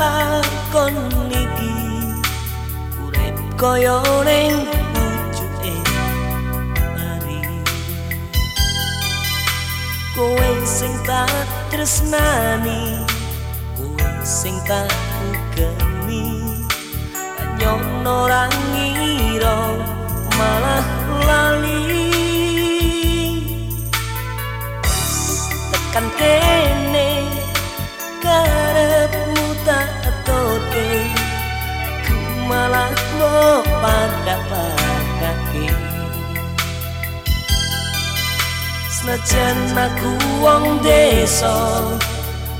lakon niki urip kaya ning wujude mari kowe sing tak tresnani kowe sing tak gemi nyono rangiro malah lali. Tekan kene kan padake senajan aku wong desa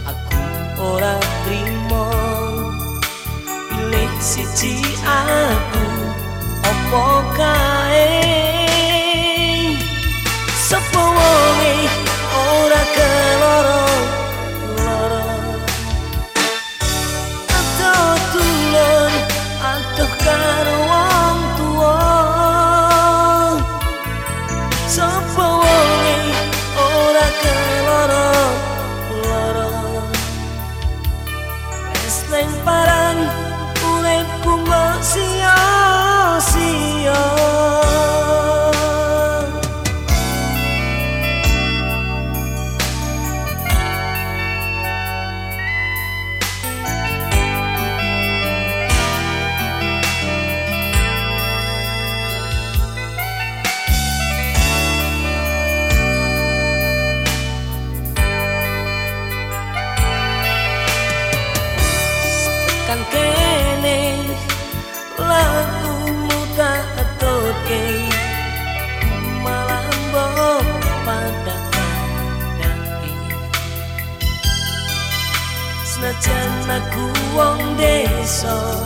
aku ora trimo pilih siji aku opo kae そこにおだけのロロ Estén parang un kumosiyosiyo senajan aku wong desa